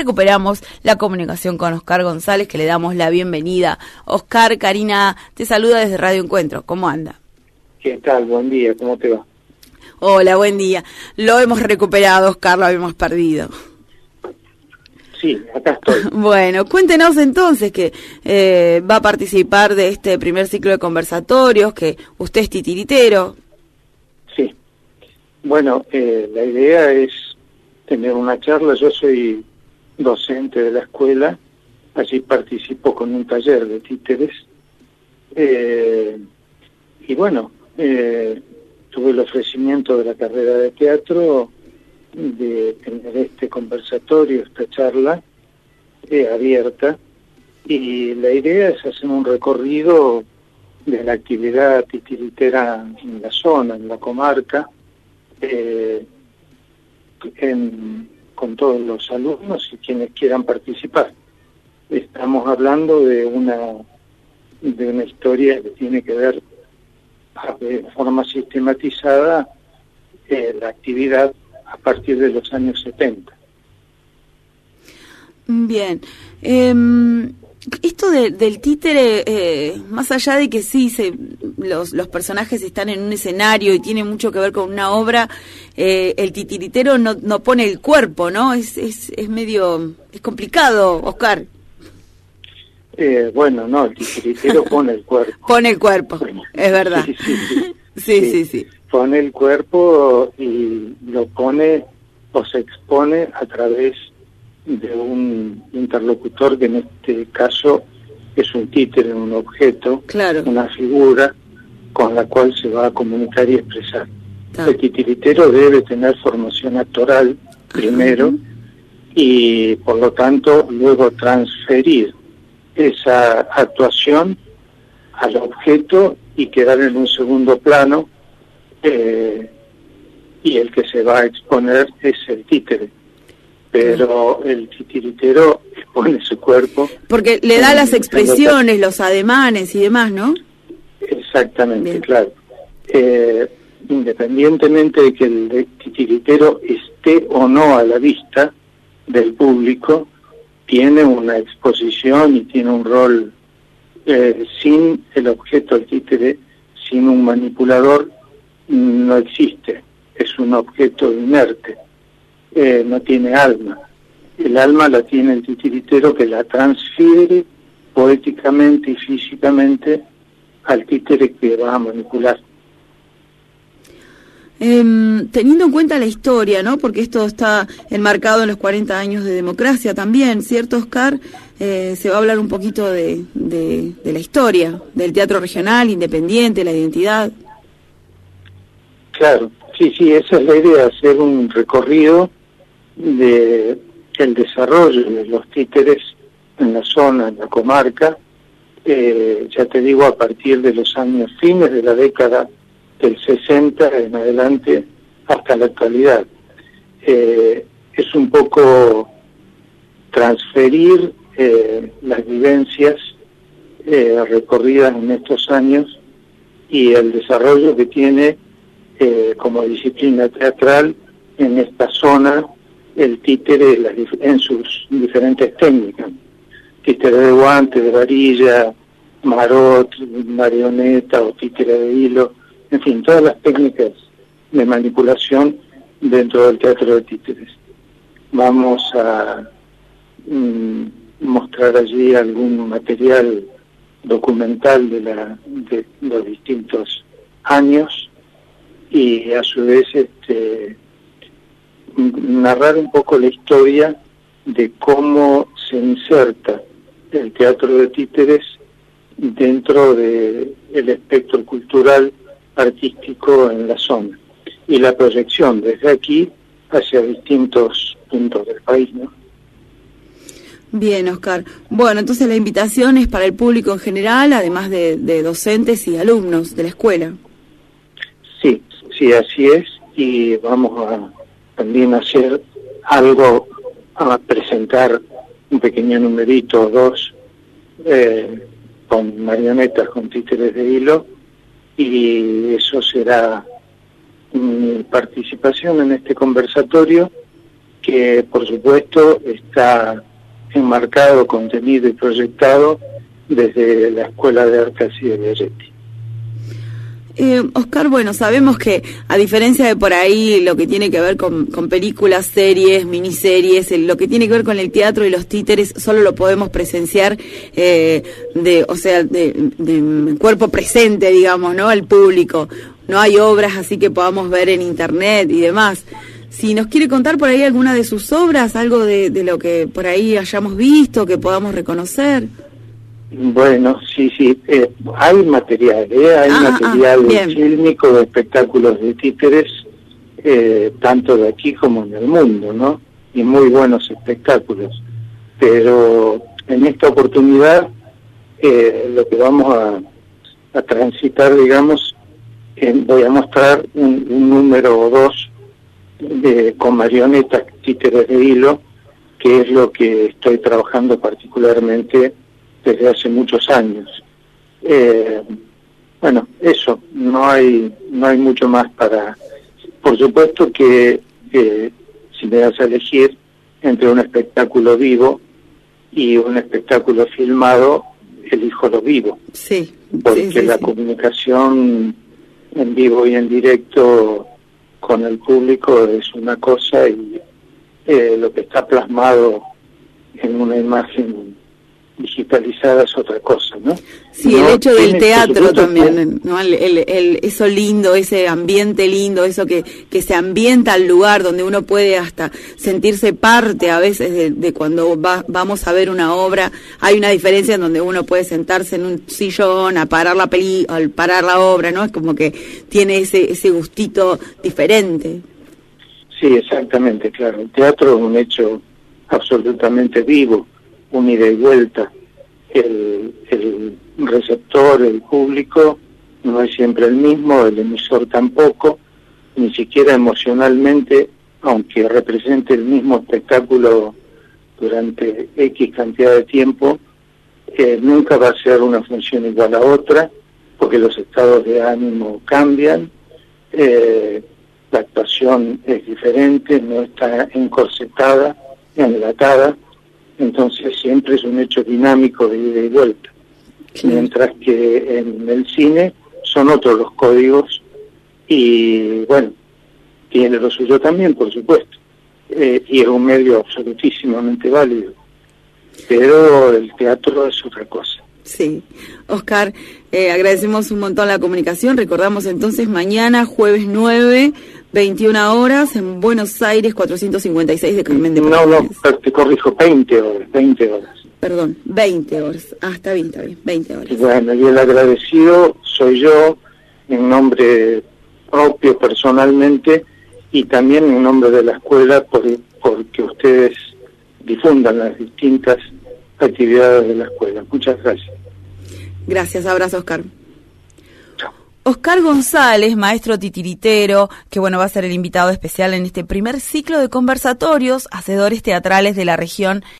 Recuperamos la comunicación con Oscar González, que le damos la bienvenida. Oscar, Karina, te saluda desde Radio Encuentro. ¿Cómo anda? ¿Qué tal? Buen día, ¿cómo te va? Hola, buen día. Lo hemos recuperado, Oscar, lo habíamos perdido. Sí, acá estoy. Bueno, cuéntenos entonces que eh, va a participar de este primer ciclo de conversatorios, que usted es titiritero. Sí. Bueno, eh, la idea es tener una charla. Yo soy docente de la escuela, allí participo con un taller de títeres. Eh, y bueno, eh, tuve el ofrecimiento de la carrera de teatro, de tener este conversatorio, esta charla eh, abierta, y la idea es hacer un recorrido de la actividad titiritera en la zona, en la comarca, en con todos los alumnos y quienes quieran participar. Estamos hablando de una, de una historia que tiene que ver ah, de forma sistematizada eh, la actividad a partir de los años 70. Bien. Em, esto del títere, eh, más allá de que sí, se, los, los, personajes están en un escenario y tiene mucho que ver con una obra, eh, el titiritero no, no, pone el cuerpo, ¿no? Es, es, es medio, es complicado, Oscar. Eh, bueno, no, el titiritero pone el cuerpo. Pone el cuerpo, es verdad. Sí sí sí. Pone el cuerpo y lo pone o se expone a través de un interlocutor que en este caso es un títere, un objeto, claro. una figura con la cual se va a comunicar y expresar. El titiritero debe tener formación actoral primero y por lo tanto luego transferir esa actuación al objeto y quedar en un segundo plano eh, y el que se va a exponer es el títere pero el titiritero expone su cuerpo. Porque le da las expresiones, los ademanes y demás, ¿no? Exactamente, claro. Eh, independientemente de que el titiritero esté o no a la vista del público, tiene una exposición y tiene un rol eh, sin el objeto del títere, sin un manipulador, no existe. Es un objeto inerte eh, no tiene alma. El alma la tiene el titiritero que la transfiere poéticamente y físicamente al títere que va a manipular. Eh, teniendo en cuenta la historia, ¿no? Porque esto está enmarcado en los 40 años de democracia también, ¿cierto, Oscar? Eh, se va a hablar un poquito de, de, de, la historia, del teatro regional, independiente, la identidad. Claro, sí, sí, esa es la idea, hacer un recorrido de el desarrollo de los títeres en la zona, en la comarca, eh, ya te digo, a partir de los años fines de la década del 60 en adelante hasta la actualidad. Eh, es un poco transferir eh, las vivencias eh, recorridas en estos años y el desarrollo que tiene como disciplina teatral en esta zona el títere en sus diferentes técnicas. Títere de guante, de varilla, marot, marioneta o títere de hilo, en fin, todas las técnicas de manipulación dentro del teatro de títeres. Vamos a mm, mostrar allí algún material documental de, la, de los distintos años y a su vez este, narrar un poco la historia de cómo se inserta el teatro de títeres dentro del de espectro cultural artístico en la zona y la proyección desde aquí hacia distintos puntos del país. ¿no? Bien, Oscar. Bueno, entonces la invitación es para el público en general, además de docentes y alumnos de la escuela. Sí, sí, así es. Y vamos a también hacer algo, a presentar un pequeño numerito o dos eh, con marionetas, con títeres de hilo, y eso será mi participación en este conversatorio, que por supuesto está enmarcado, contenido y proyectado desde la Escuela de Artes y de Belletti. Eh, Oscar, bueno, sabemos que a diferencia de por ahí lo que tiene que ver con, con películas, series, miniseries, el, lo que tiene que ver con el teatro y los títeres, solo lo podemos presenciar eh, de, o sea, de, de cuerpo presente, digamos, ¿no? El público. No hay obras así que podamos ver en internet y demás si nos quiere contar por ahí alguna de sus obras, algo de, lo que por ahí hayamos visto, que podamos reconocer. Bueno, sí, sí, eh, hay material, ¿eh? hay ah, ah, material ah, fílmico de espectáculos de títeres, eh, tanto de aquí como en el mundo, ¿no? Y muy buenos espectáculos. Pero en esta oportunidad eh, lo que vamos a, transitar, digamos, voy a mostrar un, número o dos de, con marionetas, títeres de hilo, que es lo que estoy trabajando particularmente desde hace muchos años. Eh, bueno, eso, no hay, no hay mucho más para... Por supuesto que si me das a elegir entre un espectáculo vivo y un espectáculo filmado, elijo lo vivo. Sí. Porque la comunicación en vivo y en directo con el público es una cosa y eh, lo que está plasmado en una imagen digitalizada es otra cosa, ¿no? Sí, el hecho del teatro también, ¿no? El, el, eso lindo, ese ambiente lindo, eso que, que se ambienta al lugar donde uno puede hasta sentirse parte a veces de, cuando va, vamos a ver una obra. Hay una diferencia en donde uno puede sentarse en un sillón a parar la peli, al parar la obra, ¿no? Es como que tiene ese, ese gustito diferente. Sí, exactamente, claro. El teatro es un hecho absolutamente vivo un ida y vuelta. El, el receptor, el público, no es siempre el mismo, el emisor tampoco, ni siquiera emocionalmente, aunque represente el mismo espectáculo durante X cantidad de tiempo, eh, nunca va a ser una función igual a otra, porque los estados de ánimo cambian, eh, la actuación es diferente, no está encorsetada, enlatada, entonces siempre es un hecho dinámico de ida y vuelta. Mientras que en el cine son otros los códigos y bueno, tiene lo suyo también, por supuesto. Eh, y es un medio absolutísimamente válido. Pero el teatro es otra cosa. Sí, Oscar, eh, agradecemos un montón la comunicación. Recordamos entonces mañana, jueves 9, 21 horas, en Buenos Aires, 456 de Carmen de Pérez. No, no, te corrijo, 20 horas, 20 horas. Perdón, 20 horas. Ah, está bien, está bien, 20 horas. Bueno, y el agradecido soy yo, en nombre propio, personalmente, y también en nombre de la escuela, por, porque ustedes difundan las distintas actividades de la escuela. Muchas gracias. Gracias, abrazo Oscar. Oscar González, maestro titiritero, que bueno va a ser el invitado especial en este primer ciclo de conversatorios, hacedores teatrales de la región.